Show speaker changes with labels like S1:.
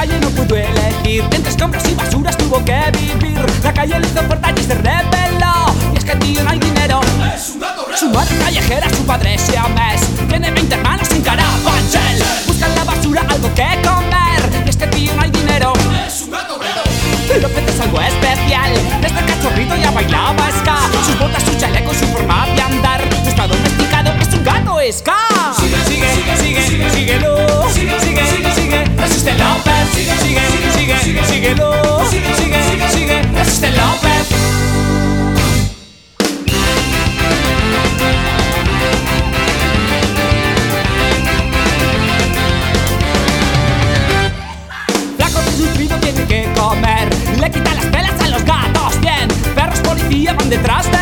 S1: calle no pudo elegir. Entre escombros y basuras tuvo que vivir. La calle le hizo fuerte y se rebeló. Y es que tío no hay dinero.
S2: Es un gato
S1: Su madre callejera, su padre siamés sufrido tiene que comer. Le quita las pelas a los gatos, bien. Perros policía van detrás de